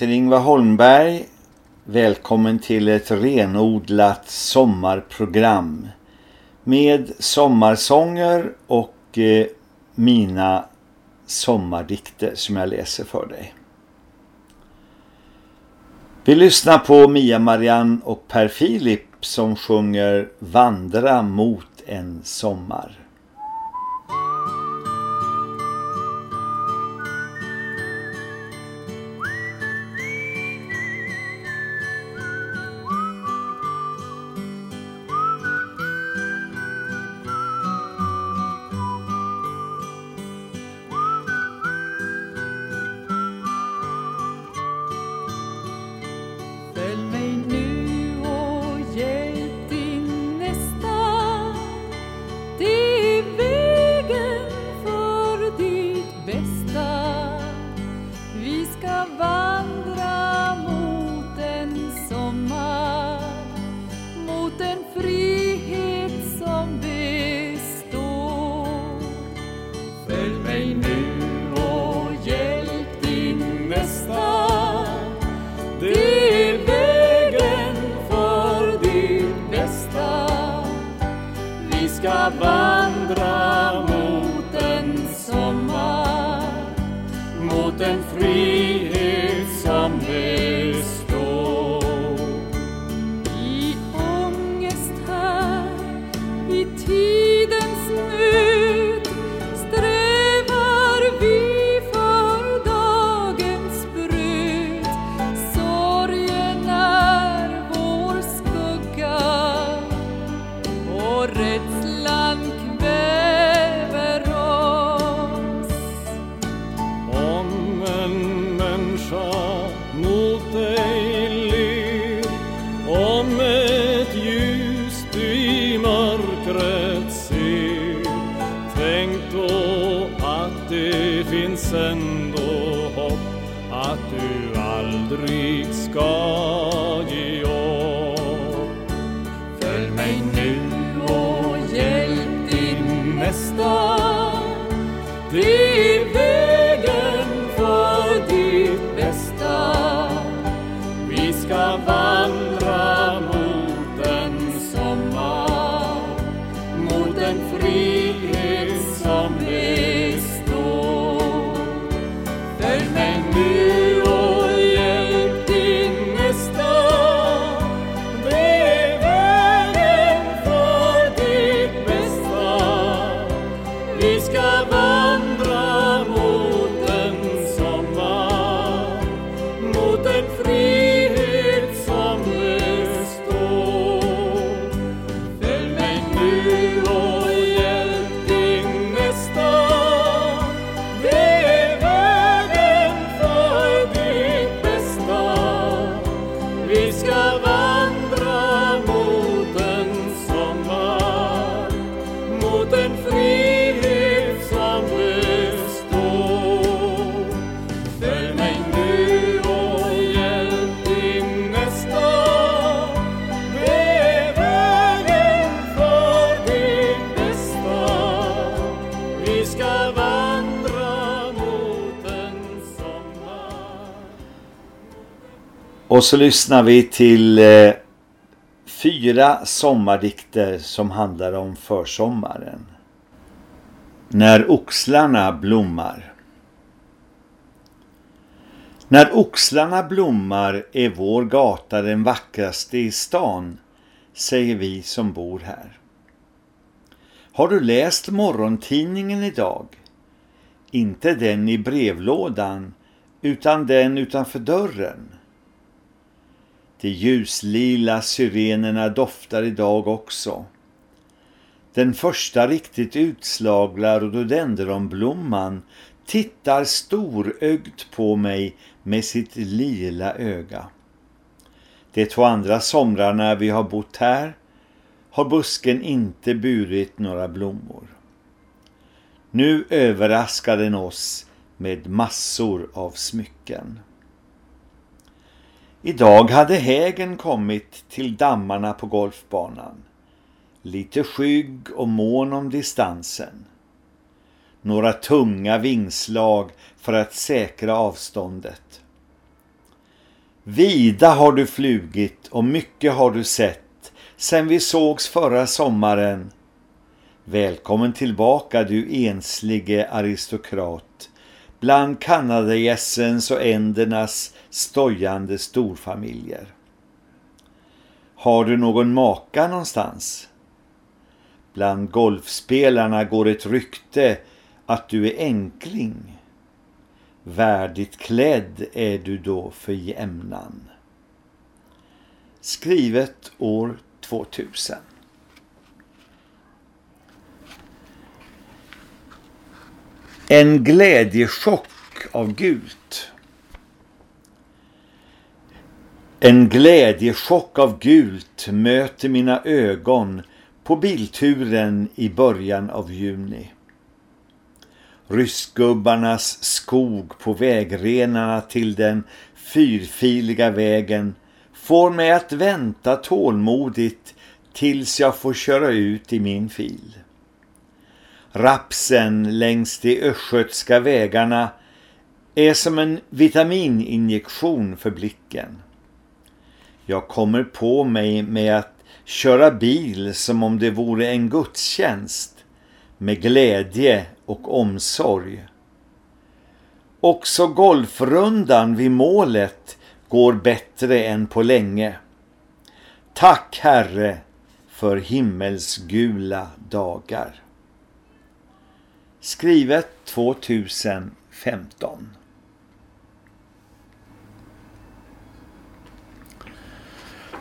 heter Ingvar Holmberg. Välkommen till ett renodlat sommarprogram med sommarsånger och eh, mina sommardikter som jag läser för dig. Vi lyssnar på Mia Marianne och Per Filip som sjunger Vandra mot en sommar. följ mig nu. Och så lyssnar vi till eh, fyra sommardikter som handlar om försommaren. När oxlarna blommar. När oxlarna blommar är vår gata den vackraste i stan, säger vi som bor här. Har du läst morgontidningen idag? Inte den i brevlådan, utan den utanför dörren. De ljuslila syrenerna doftar idag också. Den första riktigt utslagna rhododendronblomman tittar storögt på mig med sitt lila öga. De två andra somrarna vi har bott här har busken inte burit några blommor. Nu överraskar den oss med massor av smycken. Idag hade hägen kommit till dammarna på golfbanan. Lite skygg och mån om distansen. Några tunga vingslag för att säkra avståndet. Vida har du flugit och mycket har du sett sen vi sågs förra sommaren. Välkommen tillbaka du enslige aristokrat bland kanadagässens och ändernas stojande storfamiljer. Har du någon maka någonstans? Bland golfspelarna går ett rykte att du är enkling. Värdigt klädd är du då för jämnan. Skrivet år 2000. En glädjechock av gult. En glädjechock av gult möter mina ögon på bilturen i början av juni. Ryskgubbarnas skog på vägrenarna till den fyrfiliga vägen får mig att vänta tålmodigt tills jag får köra ut i min fil. Rapsen längs de östgötska vägarna är som en vitamininjektion för blicken. Jag kommer på mig med att köra bil som om det vore en gudstjänst med glädje och omsorg. Också golfrundan vid målet går bättre än på länge. Tack Herre för himmelsgula dagar. Skrivet 2015.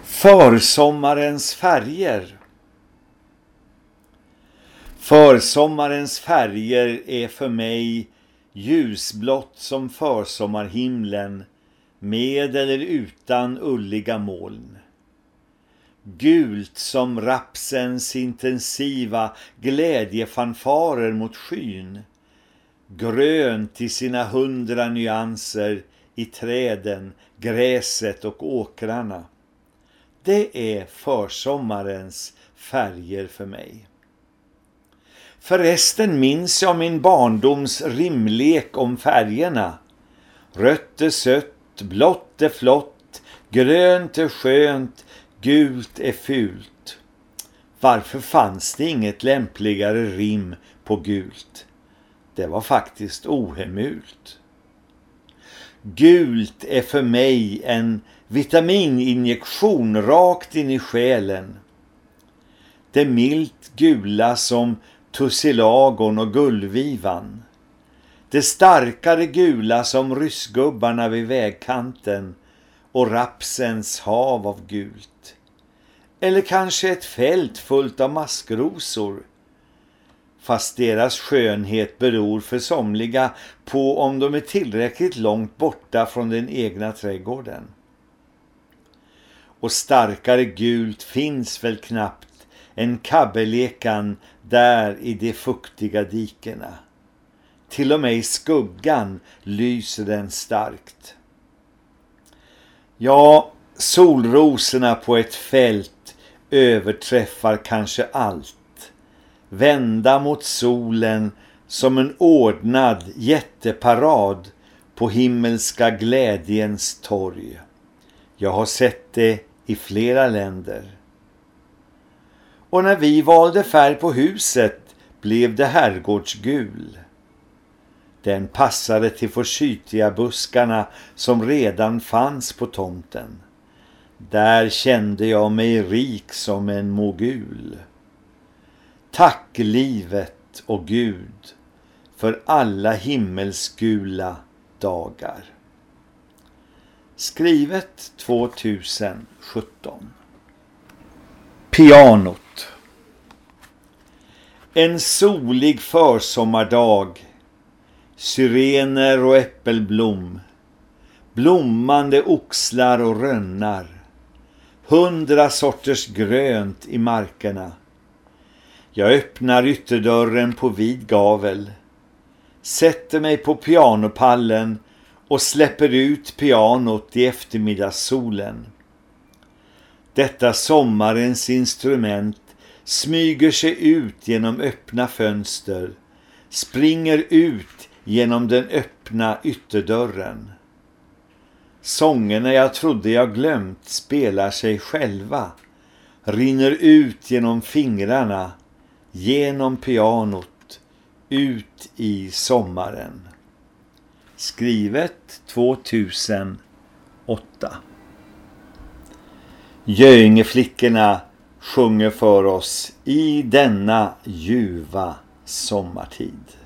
Försommarens färger Försommarens färger är för mig ljusblått som försommarhimlen med eller utan ulliga moln. Gult som rapsens intensiva glädjefanfarer mot skyn. Grönt i sina hundra nyanser i träden, gräset och åkrarna. Det är försommarens färger för mig. Förresten minns jag min barndoms rimlek om färgerna. Rött är sött, blått är flott, grönt är skönt, gult är fult. Varför fanns det inget lämpligare rim på gult? Det var faktiskt ohemult. Gult är för mig en vitamininjektion rakt in i själen. Det milt gula som tussilagon och gullvivan. Det starkare gula som ryssgubbarna vid vägkanten och rapsens hav av gult. Eller kanske ett fält fullt av maskrosor. Fast deras skönhet beror för somliga på om de är tillräckligt långt borta från den egna trädgården. Och starkare gult finns väl knappt än kabbelekan där i de fuktiga dikena. Till och med i skuggan lyser den starkt. Ja, solrosorna på ett fält överträffar kanske allt. Vända mot solen som en ordnad jätteparad på himmelska glädjens torg. Jag har sett det i flera länder. Och när vi valde färg på huset blev det herrgårdsgul. Den passade till forsythia-buskarna som redan fanns på tomten. Där kände jag mig rik som en mogul. Tack livet och Gud för alla himmelsgula dagar. Skrivet 2017. Pianot. En solig försommardag. Syrener och äppelblom. Blommande oxlar och rönnar. Hundra sorters grönt i markerna. Jag öppnar ytterdörren på vid gavel. Sätter mig på pianopallen och släpper ut pianot i eftermiddagssolen. Detta sommarens instrument smyger sig ut genom öppna fönster, springer ut genom den öppna ytterdörren. Sångerna jag trodde jag glömt spelar sig själva. Rinner ut genom fingrarna, genom pianot, ut i sommaren. Skrivet 2008. Göingeflickorna sjunger för oss i denna ljuva sommartid.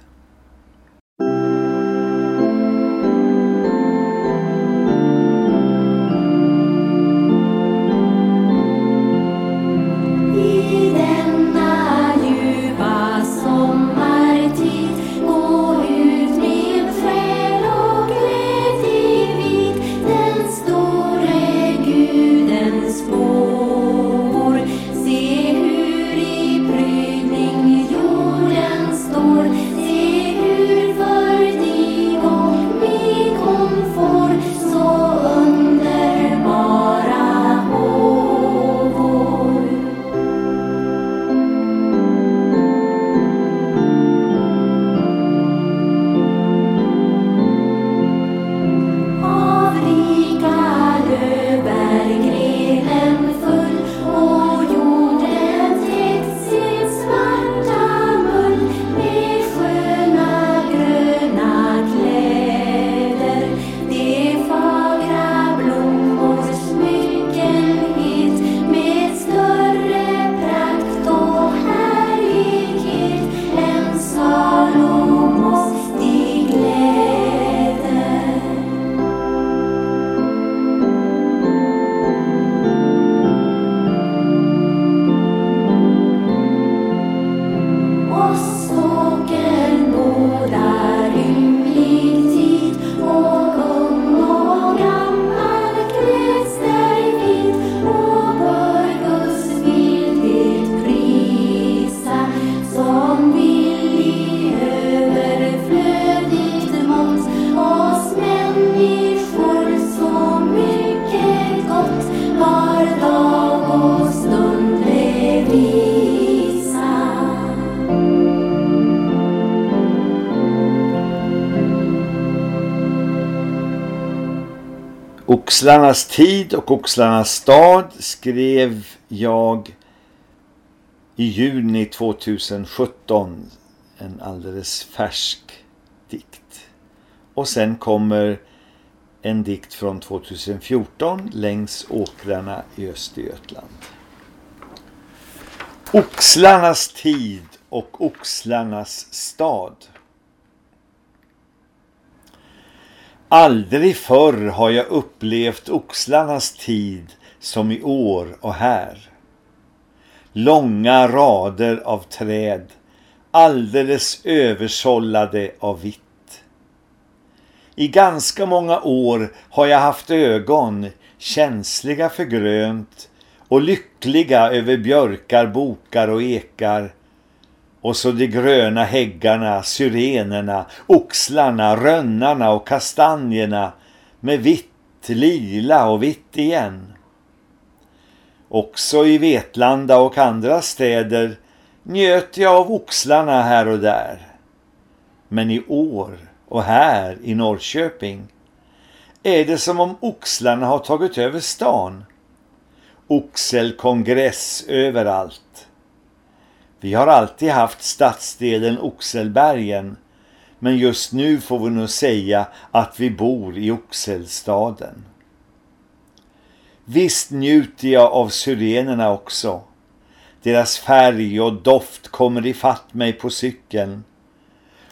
Oxlarnas tid och Oxlarnas stad skrev jag i juni 2017 en alldeles färsk dikt. Och sen kommer en dikt från 2014 längs åkrarna i Östergötland. Oxlarnas tid och Oxlarnas stad. Aldrig förr har jag upplevt oxlarnas tid som i år och här. Långa rader av träd, alldeles översållade av vitt. I ganska många år har jag haft ögon känsliga för grönt och lyckliga över björkar, bokar och ekar och så de gröna häggarna, syrenerna, oxlarna, rönnarna och kastanjerna med vitt, lila och vitt igen. Också i Vetlanda och andra städer njöt jag av oxlarna här och där. Men i år och här i Norrköping är det som om oxlarna har tagit över stan. Oxelkongress överallt. Vi har alltid haft stadsdelen Oxelbergen men just nu får vi nog säga att vi bor i Oxelstaden. Visst njuter jag av syrenerna också. Deras färg och doft kommer ifatt mig på cykeln.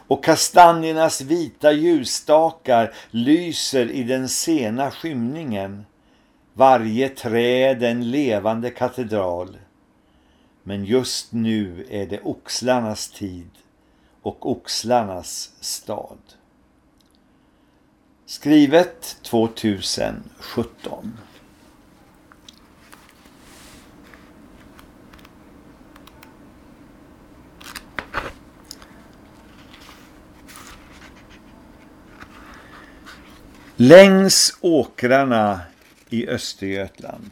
Och kastanjernas vita ljusstakar lyser i den sena skymningen. Varje träd en levande katedral. Men just nu är det oxlarnas tid och oxlarnas stad. Skrivet 2017. Längs åkrarna i Östergötland.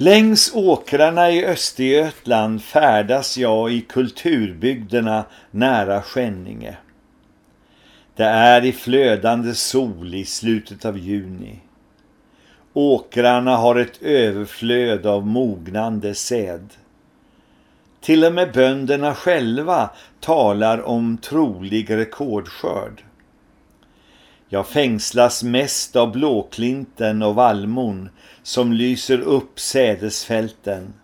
Längs åkrarna i Östergötland färdas jag i kulturbygderna nära Skänninge. Det är i flödande sol i slutet av juni. Åkrarna har ett överflöd av mognande säd. Till och med bönderna själva talar om trolig rekordskörd. Jag fängslas mest av blåklinten och vallmon som lyser upp sädesfälten.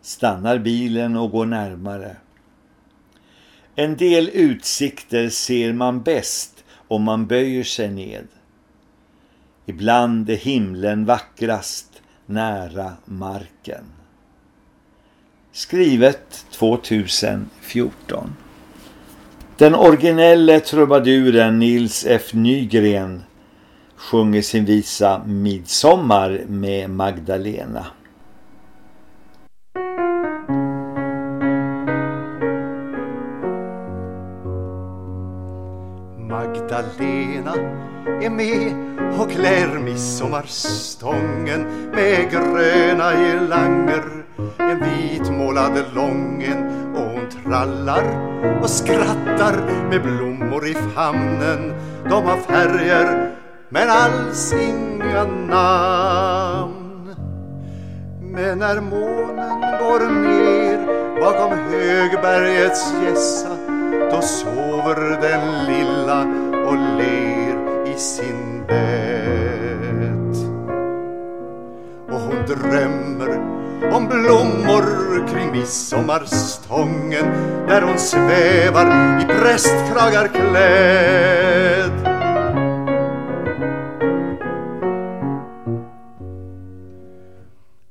Stannar bilen och går närmare. En del utsikter ser man bäst om man böjer sig ned. Ibland är himlen vackrast nära marken. Skrivet 2014. Den originelle trubaduren Nils F. Nygren sjunger sin visa Midsommar med Magdalena. Magdalena är med och klär midsommarstången med gröna girlanger en vitmålad lången och hon trallar och skrattar med blommor i famnen. De har färger men alls inga namn. Men när månen går ner bakom högbergets gässa då sover den lilla och ler i sin bädd. Och hon drömmer om blommor kring midsommarstången där hon svävar i prästkragar klädd.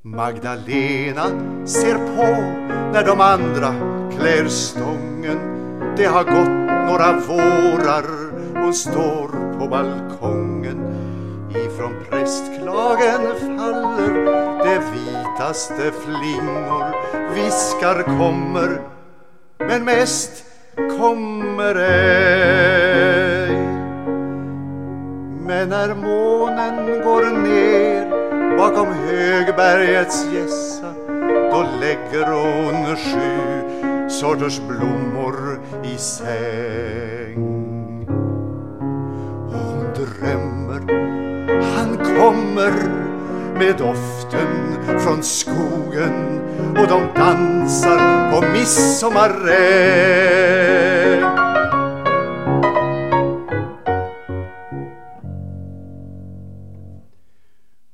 Magdalena ser på när de andra klär stången det har gått några vårar hon står på balkongen. Ifrån prästklagen faller Det vitaste flingor. Viskar kommer Men mest kommer ej. Men när månen går ner Bakom högbergets gässa Då lägger hon sju sorters blommor i säng. Drömmer, han kommer med doften från skogen och de dansar på midsommaräng.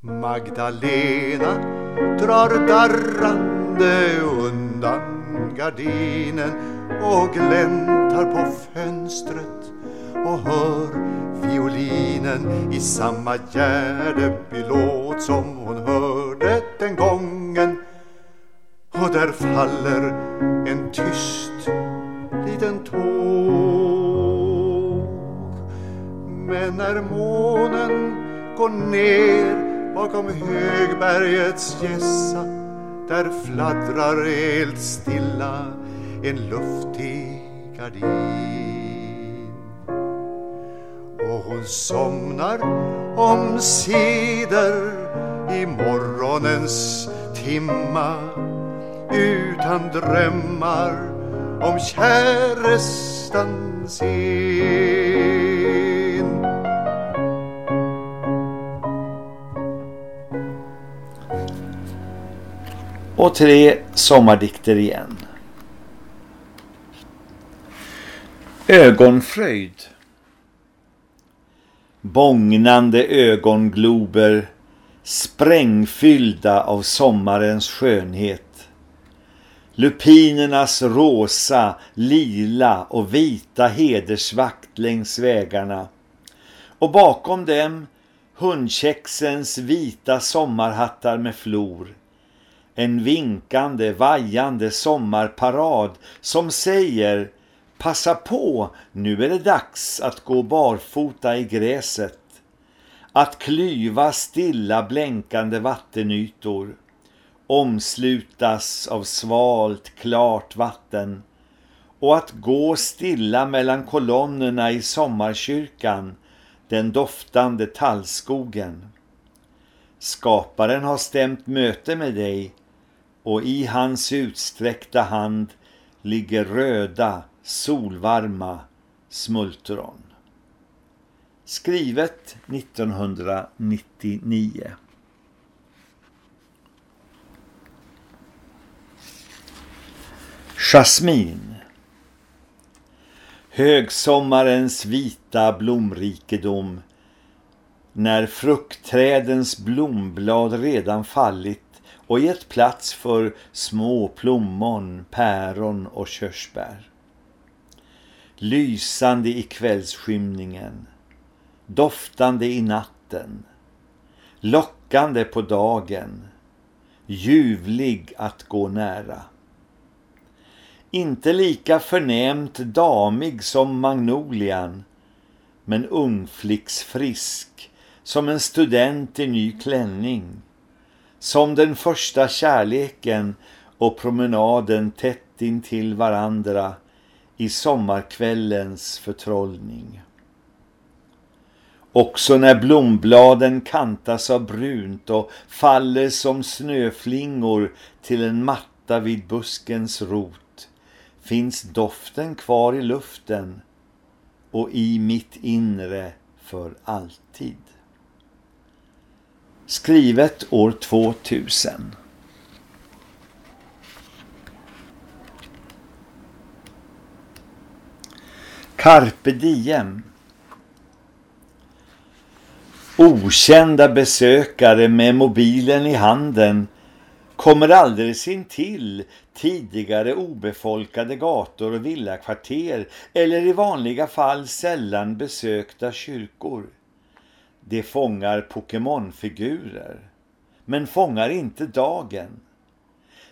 Magdalena drar darrande undan gardinen och gläntar på fönstret och hör violinen i samma Gärdebylåt som hon hörde den gången och där faller en tyst liten tår men när månen går ner bakom högbergets gässa där fladdrar helt stilla en luftig gardin. Hon somnar omsider i morgonens timma utan drömmar om kärestan sin. Och tre sommardikter igen. Ögonfröjd. Bångnande ögonglober sprängfyllda av sommarens skönhet. Lupinernas rosa, lila och vita hedersvakt längs vägarna. Och bakom dem hundkäxens vita sommarhattar med flor en vinkande, vajande sommarparad som säger Passa på, nu är det dags att gå barfota i gräset. Att klyva stilla blänkande vattenytor. Omslutas av svalt, klart vatten. Och att gå stilla mellan kolonnerna i sommarkyrkan, den doftande tallskogen. Skaparen har stämt möte med dig och i hans utsträckta hand ligger röda, solvarma Smultron. Skrivet 1999. Jasmin Högsommarens vita blomrikedom när fruktträdens blomblad redan fallit och gett plats för små plommon, päron och körsbär. Lysande i kvällsskymningen, doftande i natten, lockande på dagen, ljuvlig att gå nära. Inte lika förnämt damig som magnolian, men ungflicksfrisk som en student i ny klänning. Som den första kärleken och promenaden tätt in till varandra i sommarkvällens förtrollning. Också när blombladen kantas av brunt och faller som snöflingor till en matta vid buskens rot finns doften kvar i luften och i mitt inre för alltid. Skrivet år 2000. Carpe diem. Okända besökare med mobilen i handen kommer alldeles intill tidigare obefolkade gator och villakvarter eller i vanliga fall sällan besökta kyrkor. De fångar Pokémonfigurer, men fångar inte dagen.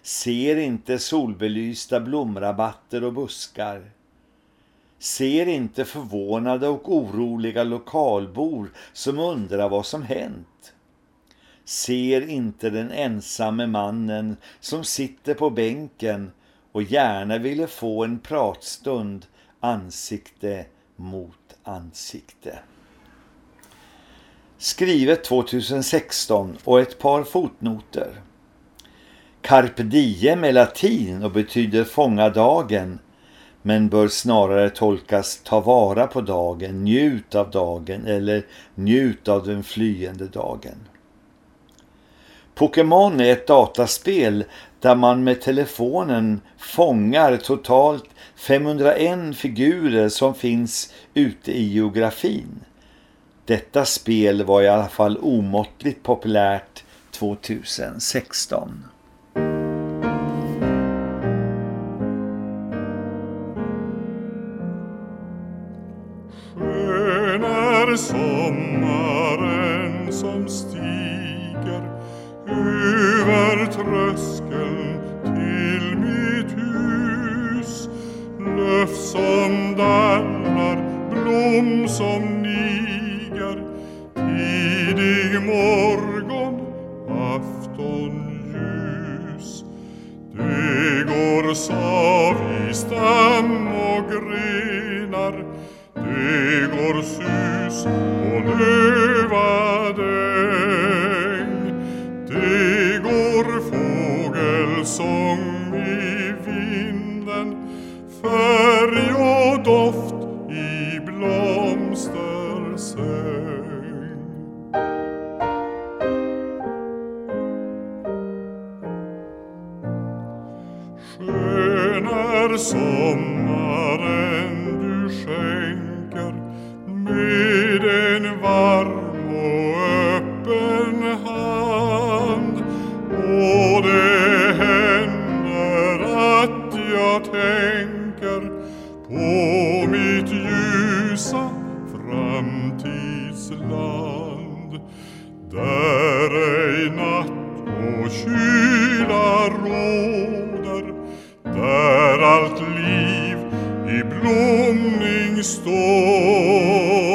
Ser inte solbelysta blomrabatter och buskar. Ser inte förvånade och oroliga lokalbor som undrar vad som hänt ser inte den ensamme mannen som sitter på bänken och gärna ville få en pratstund ansikte mot ansikte. Skrivet 2016 och ett par fotnoter. Carpe diem är latin och betyder fånga dagen men bör snarare tolkas ta vara på dagen, njut av dagen eller njut av den flyende dagen. Pokémon är ett dataspel där man med telefonen fångar totalt 501 figurer som finns ute i geografin. Detta spel var i alla fall omåttligt populärt 2016. Och kyla råder där allt liv i blomning står.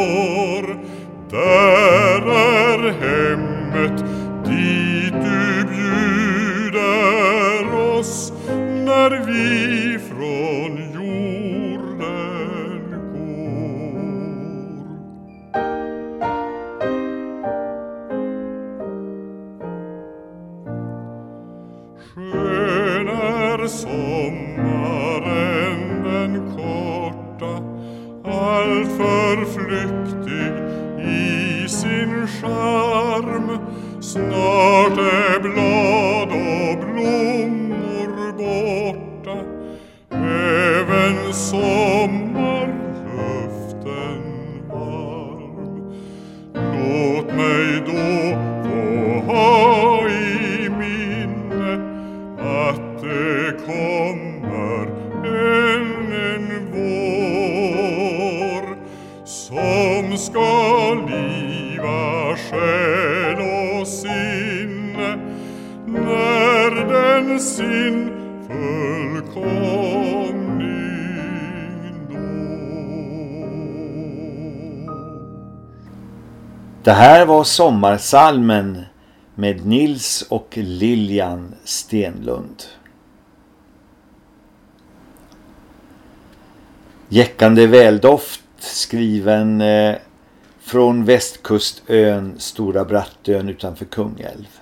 Det här var sommarsalmen med Nils och Lilian Stenlund. Jäckande väldoft skriven eh, från västkustön Stora Brattön utanför Kungälv.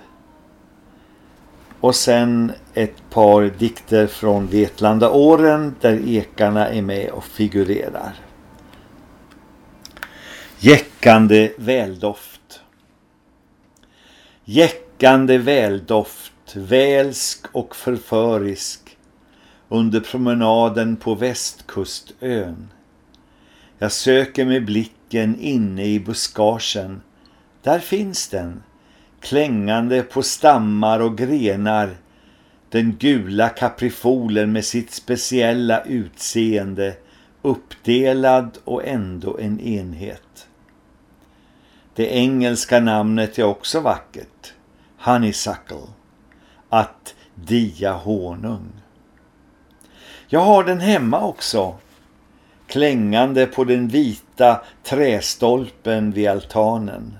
Och sen ett par dikter från Vetlanda åren där ekarna är med och figurerar. Jäckande väldoft. Jäckande väldoft, välsk och förförisk under promenaden på västkustön. Jag söker med blicken inne i buskagen. Där finns den, klängande på stammar och grenar. Den gula kaprifolen med sitt speciella utseende, uppdelad och ändå en enhet. Det engelska namnet är också vackert. Honeysuckle. Att dia honung. Jag har den hemma också. Klängande på den vita trästolpen vid altanen.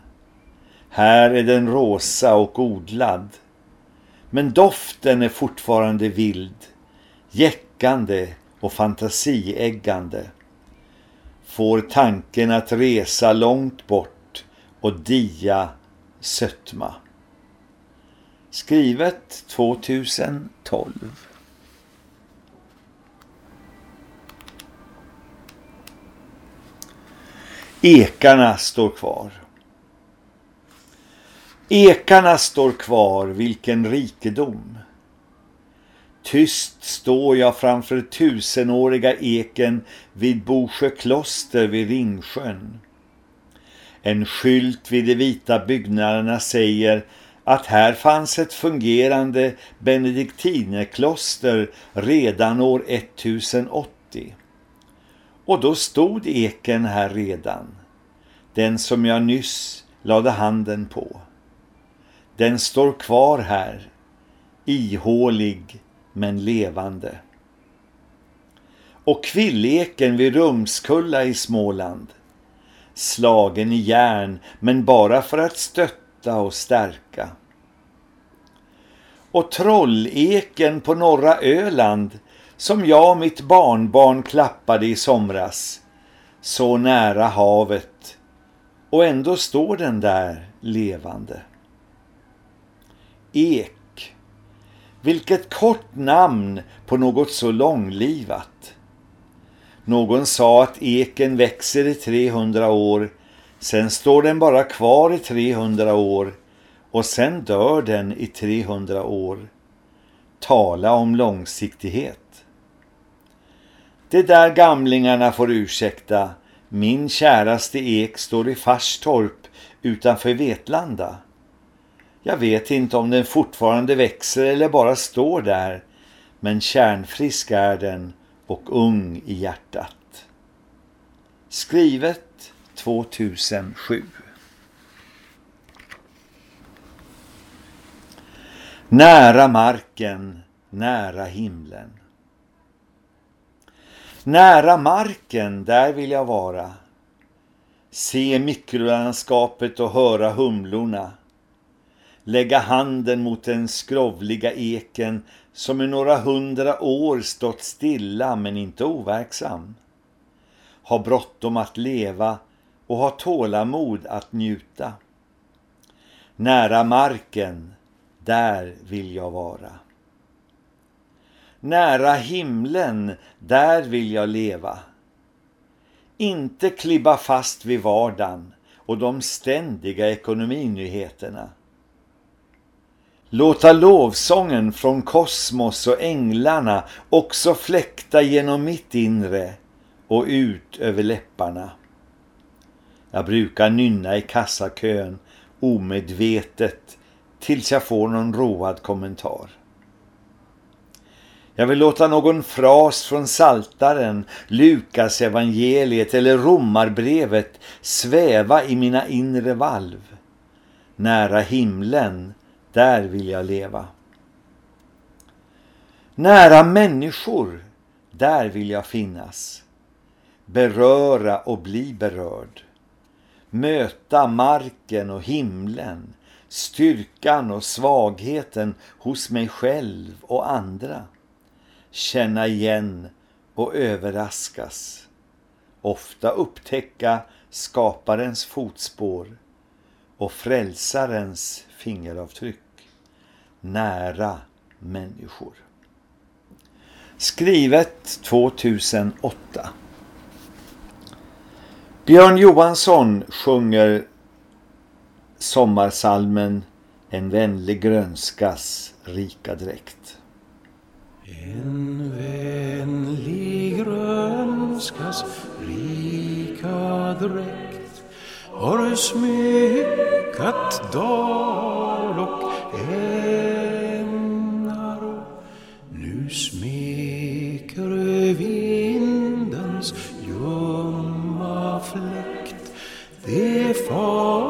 Här är den rosa och odlad. Men doften är fortfarande vild. Jäckande och fantasieggande. Får tanken att resa långt bort och dia sötma. Skrivet 2012. Ekarna står kvar. Ekarna står kvar, vilken rikedom. Tyst står jag framför tusenåriga eken vid Bosjö kloster vid Ringsjön. En skylt vid de vita byggnaderna säger att här fanns ett fungerande benediktinerkloster redan år 1080. Och då stod eken här redan, den som jag nyss lade handen på. Den står kvar här, ihålig men levande. Och kvilleken vid Rumskulla i Småland, slagen i järn men bara för att stötta och stärka. Och trolleken på norra Öland som jag och mitt barnbarn klappade i somras, så nära havet och ändå står den där levande. Ek. Vilket kort namn på något så långlivat. Någon sa att eken växer i 300 år, sen står den bara kvar i 300 år och sen dör den i 300 år. Tala om långsiktighet. Det där gamlingarna får ursäkta, min käraste ek står i Farstorp utanför Vetlanda. Jag vet inte om den fortfarande växer eller bara står där, men kärnfrisk är den och ung i hjärtat. Skrivet 2007. Nära marken, nära himlen. Nära marken, där vill jag vara. Se mikrolandskapet och höra humlorna. Lägga handen mot den skrovliga eken som i några hundra år stått stilla men inte overksam. har bråttom att leva och har tålamod att njuta. Nära marken, där vill jag vara. Nära himlen, där vill jag leva. inte klibba fast vid vardagen och de ständiga ekonominyheterna. Låta lovsången från kosmos och änglarna också fläkta genom mitt inre och ut över läpparna. Jag brukar nynna i kassakön omedvetet tills jag får någon road kommentar. Jag vill låta någon fras från saltaren, Lukas evangeliet eller romarbrevet sväva i mina inre valv. Nära himlen, där vill jag leva. Nära människor, där vill jag finnas. Beröra och bli berörd. Möta marken och himlen, styrkan och svagheten hos mig själv och andra känna igen och överraskas. Ofta upptäcka skaparens fotspår och frälsarens fingeravtryck. Nära människor. Skrivet 2008. Björn Johansson sjunger sommarsalmen En vänlig grönskas rika dräkt. En vänlig grönskas rika dräkt har smyckat dal och ängar. Det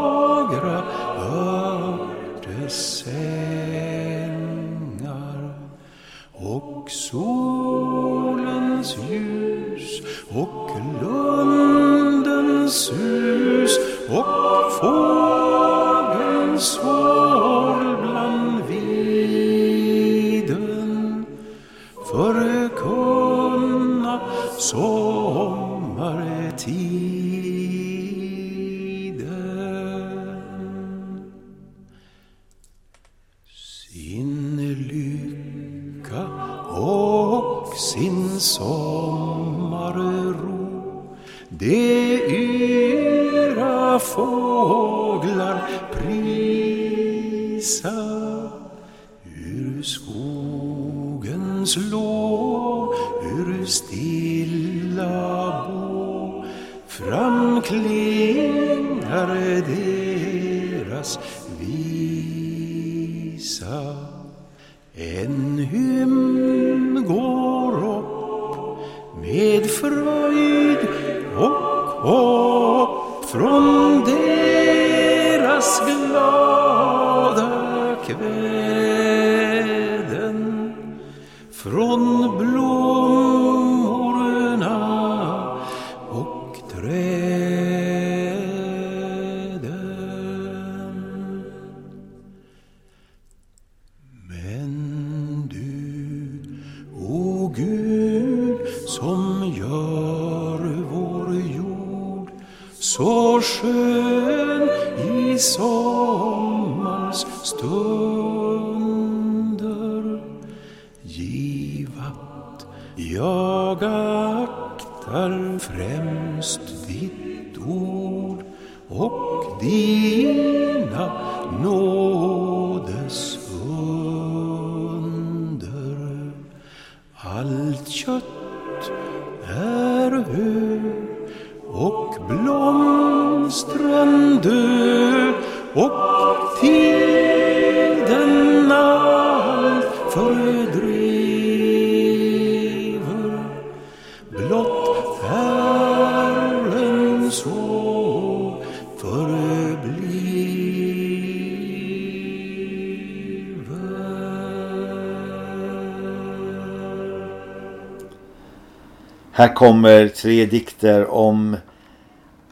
Här kommer tre dikter om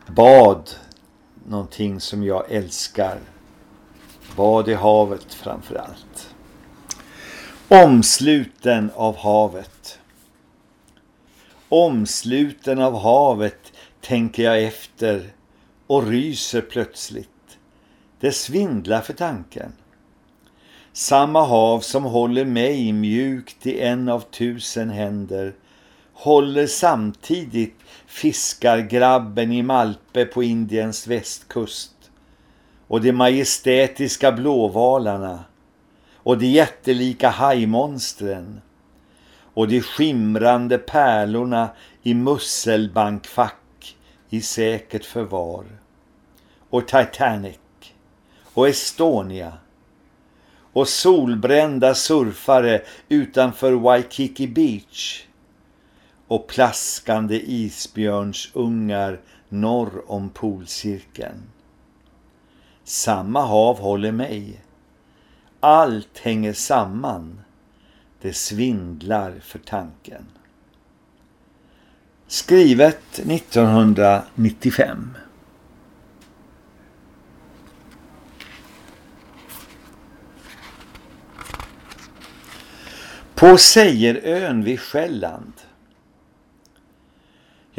bad, någonting som jag älskar. Bad i havet framför allt. Omsluten av havet. Omsluten av havet tänker jag efter och ryser plötsligt. Det svindlar för tanken. Samma hav som håller mig mjukt i en av tusen händer håller samtidigt fiskargrabben i Malpe på Indiens västkust och de majestätiska blåvalarna och de jättelika hajmonstren och de skimrande pärlorna i musselbankfack i säkert förvar. Och Titanic och Estonia och solbrända surfare utanför Waikiki Beach och plaskande isbjörnsungar norr om polcirkeln. Samma hav håller mig. Allt hänger samman. Det svindlar för tanken. Skrivet 1995. På Sejerön vid Själland.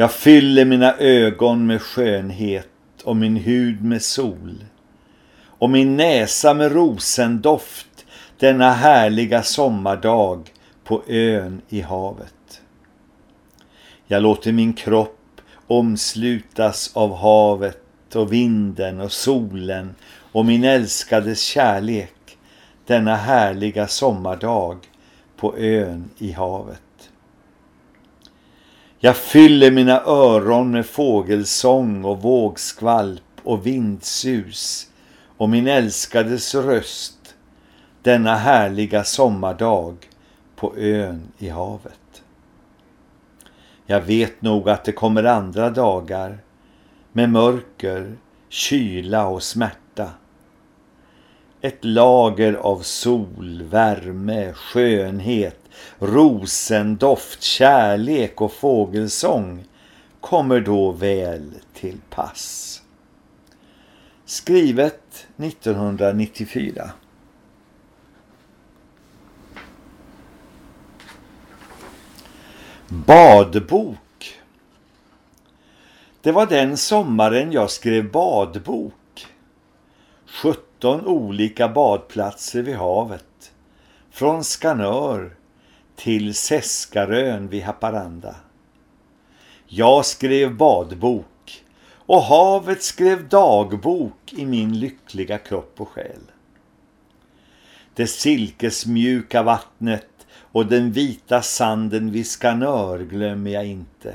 Jag fyller mina ögon med skönhet och min hud med sol och min näsa med rosendoft denna härliga sommardag på ön i havet. Jag låter min kropp omslutas av havet och vinden och solen och min älskades kärlek denna härliga sommardag på ön i havet. Jag fyller mina öron med fågelsång och vågskvalp och vindsus och min älskades röst denna härliga sommardag på ön i havet. Jag vet nog att det kommer andra dagar med mörker, kyla och smärta. Ett lager av sol, värme, skönhet, rosendoft, kärlek och fågelsång kommer då väl till pass. Skrivet 1994. Badbok. Det var den sommaren jag skrev badbok. 17 olika badplatser vid havet. Från Skanör till Seskarön vid Haparanda. Jag skrev badbok och havet skrev dagbok i min lyckliga kropp och själ. Det silkesmjuka vattnet och den vita sanden vid Skanör glömmer jag inte.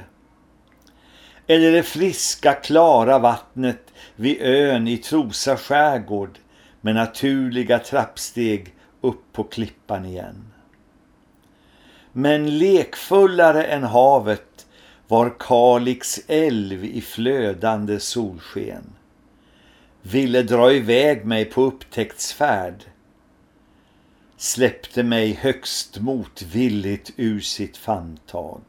Eller det friska, klara vattnet vid ön i Trosa skärgård med naturliga trappsteg upp på klippan igen. Men lekfullare än havet var Kalix älv i flödande solsken. Ville dra iväg mig på upptäcktsfärd. Släppte mig högst motvilligt ur sitt famntag.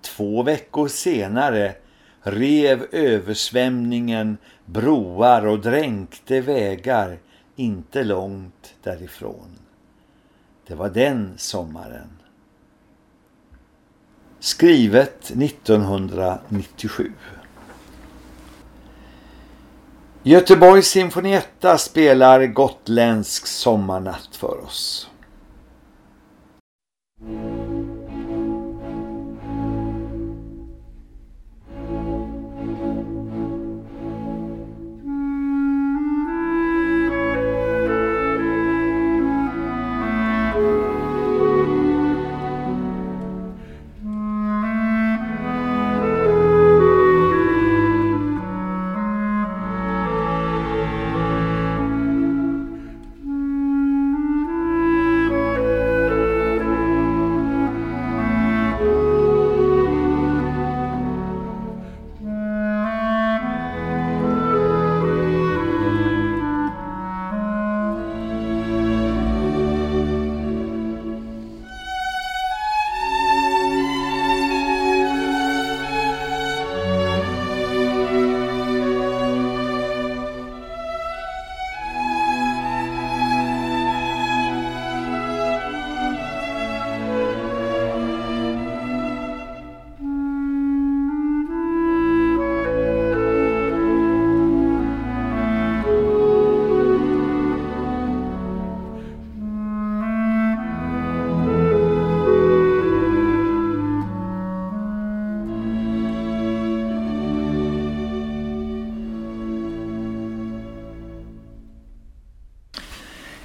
Två veckor senare rev översvämningen broar och dränkte vägar inte långt därifrån. Det var den sommaren. Skrivet 1997. Göteborgs Sinfonietta spelar gotländsk sommarnatt för oss.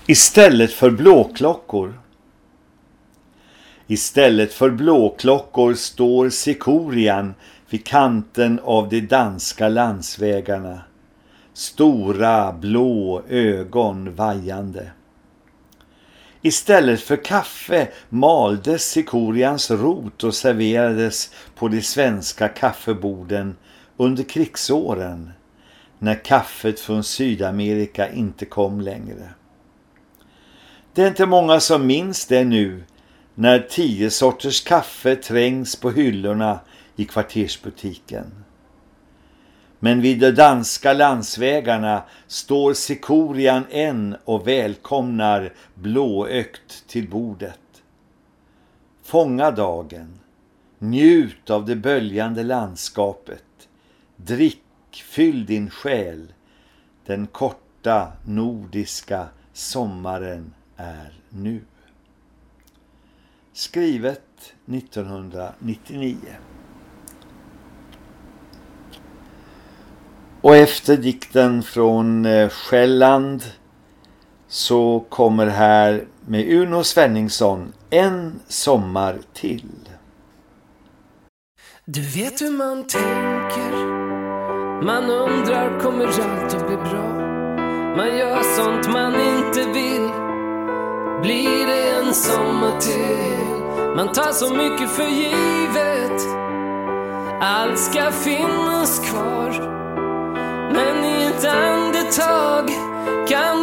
Istället för blåklockor. Istället för blåklockor står Sikorian vid kanten av de danska landsvägarna. Stora blå ögon vajande. Istället för kaffe maldes Sikorians rot och serverades på de svenska kaffeborden under krigsåren när kaffet från Sydamerika inte kom längre. Det är inte många som minns det nu när tio sorters kaffe trängs på hyllorna i kvartersbutiken. Men vid de danska landsvägarna står Sikorian än och välkomnar blåökt till bordet. Fånga dagen, njut av det böljande landskapet, drick, fyll din själ, den korta nordiska sommaren är nu. Skrivet 1999. Och efter dikten från eh, Själland så kommer här med Uno Svenningsson En sommar till. Du vet hur man tänker Man undrar kommer allt att bli bra Man gör sånt man inte vill blir det en sommar till? Man tar så mycket för givet. Allt ska finnas kvar. Men i ett andetag kan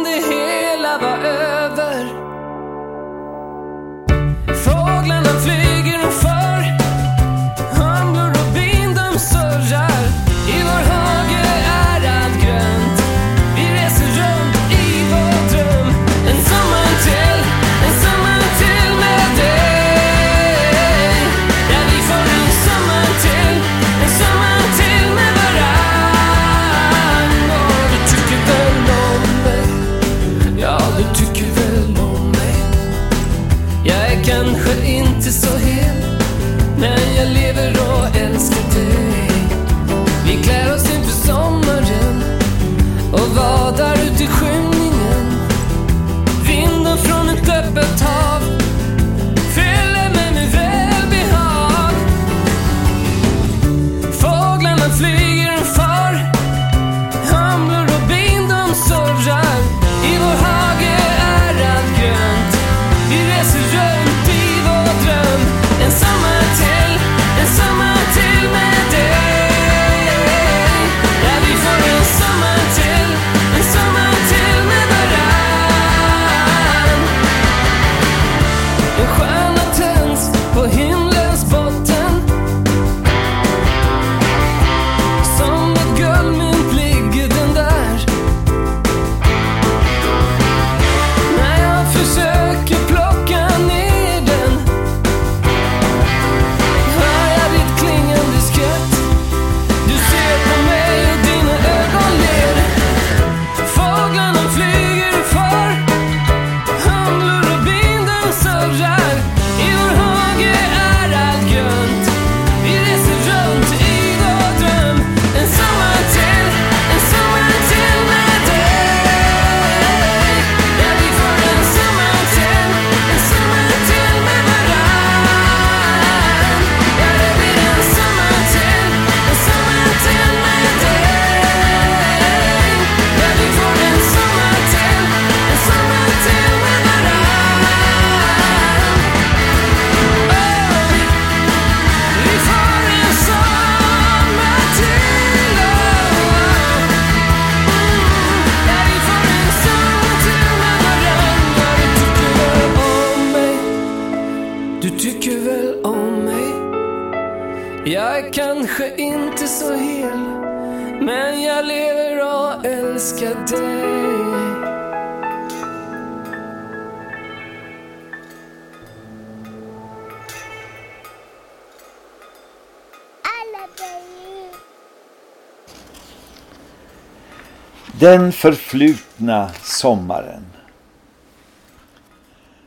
Den förflutna sommaren.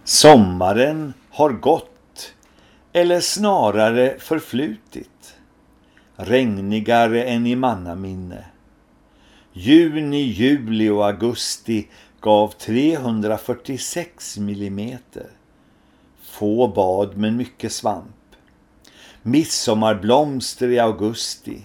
Sommaren har gått, eller snarare förflutit. Regnigare än i mannaminne. Juni, juli och augusti gav 346 millimeter. Få bad men mycket svamp. Midsommarblomster i augusti.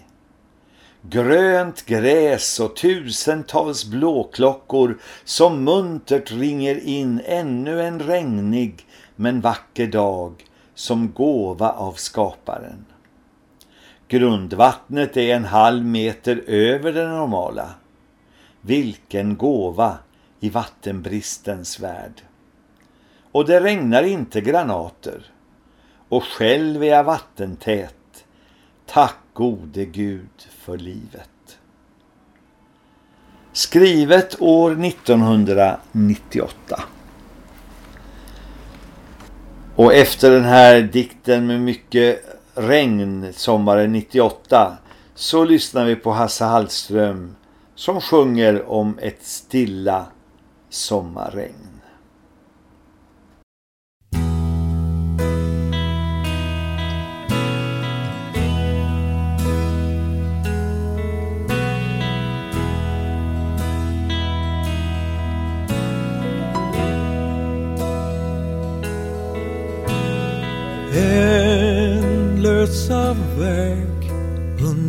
Grönt gräs och tusentals blåklockor som muntert ringer in ännu en regnig men vacker dag som gåva av skaparen. Grundvattnet är en halv meter över det normala. Vilken gåva i vattenbristens värld. Och det regnar inte granater. Och själv är jag vattentät. Tack gode Gud för livet. Skrivet år 1998. Och efter den här dikten med mycket regn sommaren 98 så lyssnar vi på Hasse Hallström som sjunger om ett stilla sommarregn.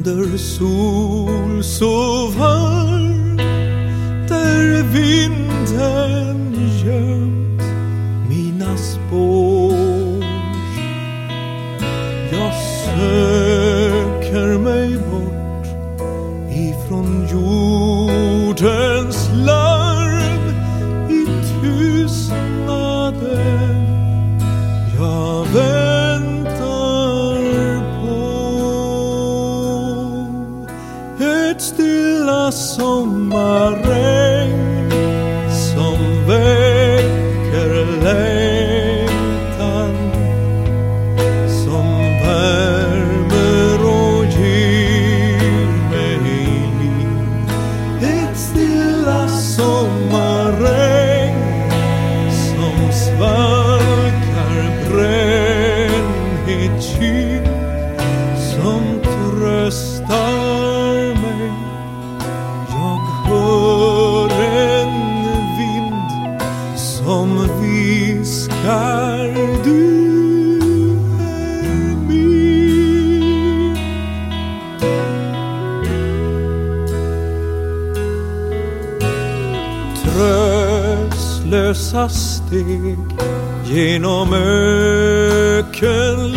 Under sol så varm där vinden gör. Steg genom öken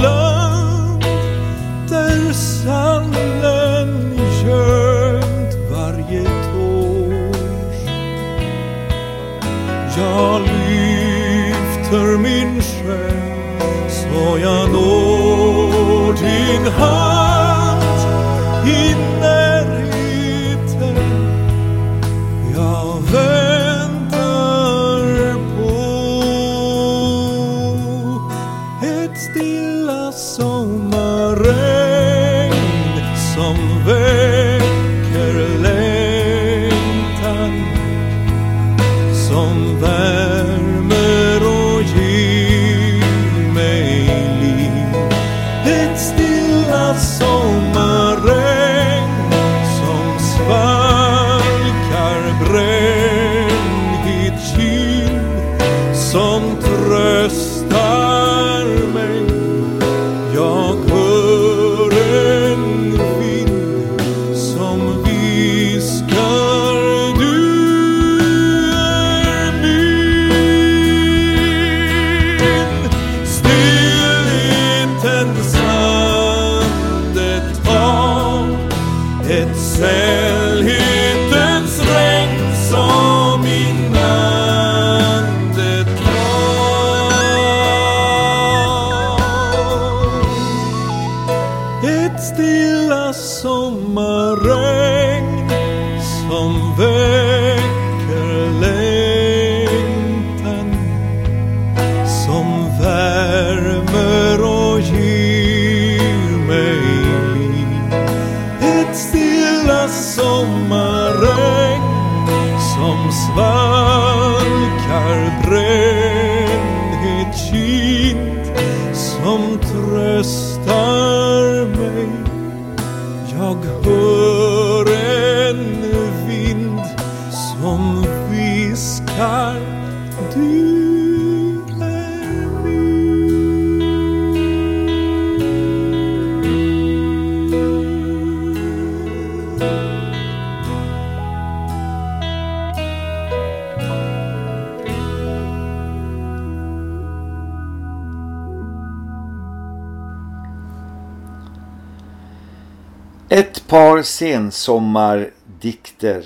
sensommardikter.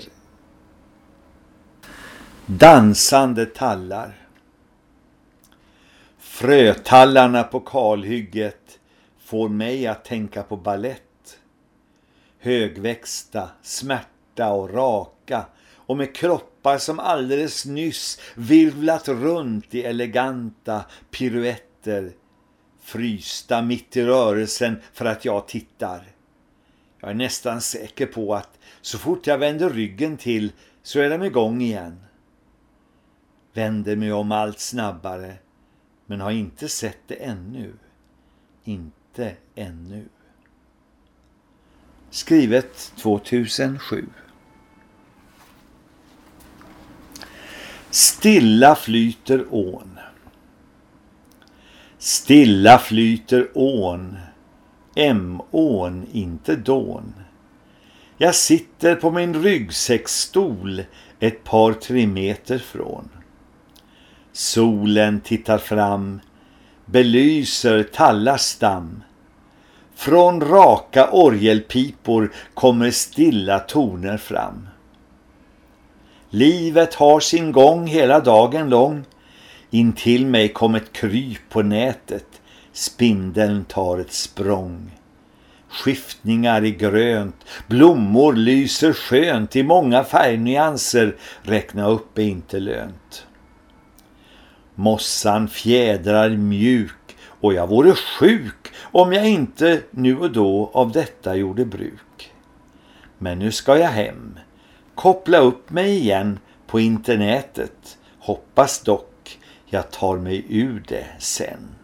Dansande tallar. Frötallarna på kalhygget får mig att tänka på ballett. Högväxta, smärta och raka och med kroppar som alldeles nyss virvlat runt i eleganta piruetter frysta mitt i rörelsen för att jag tittar. Jag är nästan säker på att så fort jag vänder ryggen till så är de igång igen. Vänder mig om allt snabbare men har inte sett det ännu. Inte ännu. Skrivet 2007. Stilla flyter ån. Stilla flyter ån. M-ån, inte dån. Jag sitter på min ryggsäcksstol ett par tre meter från. Solen tittar fram, belyser tallastam. Från raka orgelpipor kommer stilla toner fram. Livet har sin gång hela dagen lång. Intill mig kom ett kryp på nätet. Spindeln tar ett språng. Skiftningar i grönt, blommor lyser skönt i många färgnyanser, räkna upp är inte lönt. Mossan fjädrar mjuk och jag vore sjuk om jag inte nu och då av detta gjorde bruk. Men nu ska jag hem, koppla upp mig igen på internetet, hoppas dock jag tar mig ur det sen.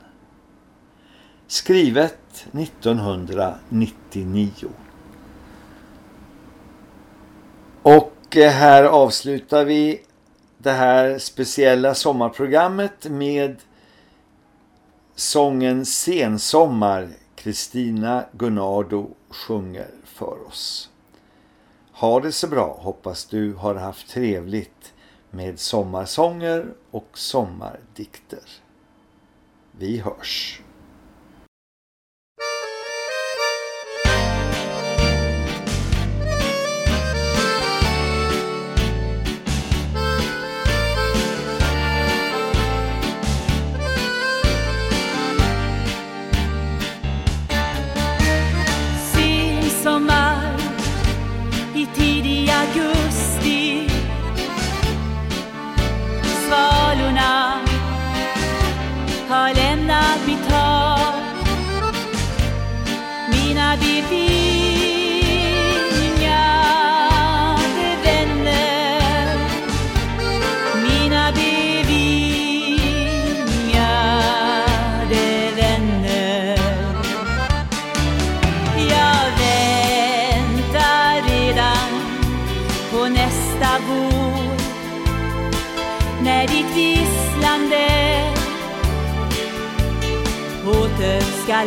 Skrivet 1999. Och eh, här avslutar vi det här speciella sommarprogrammet med sången Sensommar. Kristina Gunnardo sjunger för oss. Ha det så bra, hoppas du har haft trevligt med sommarsånger och sommardikter. Vi hörs.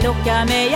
lo que me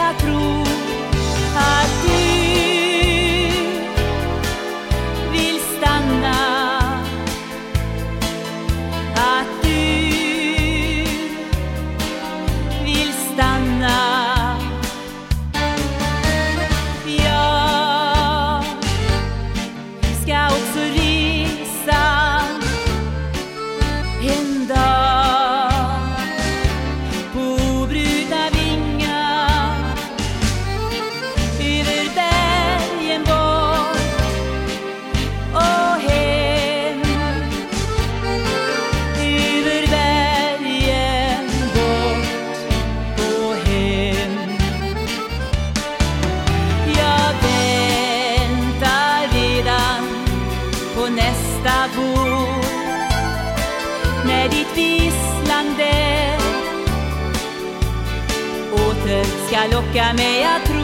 Locka mig att tro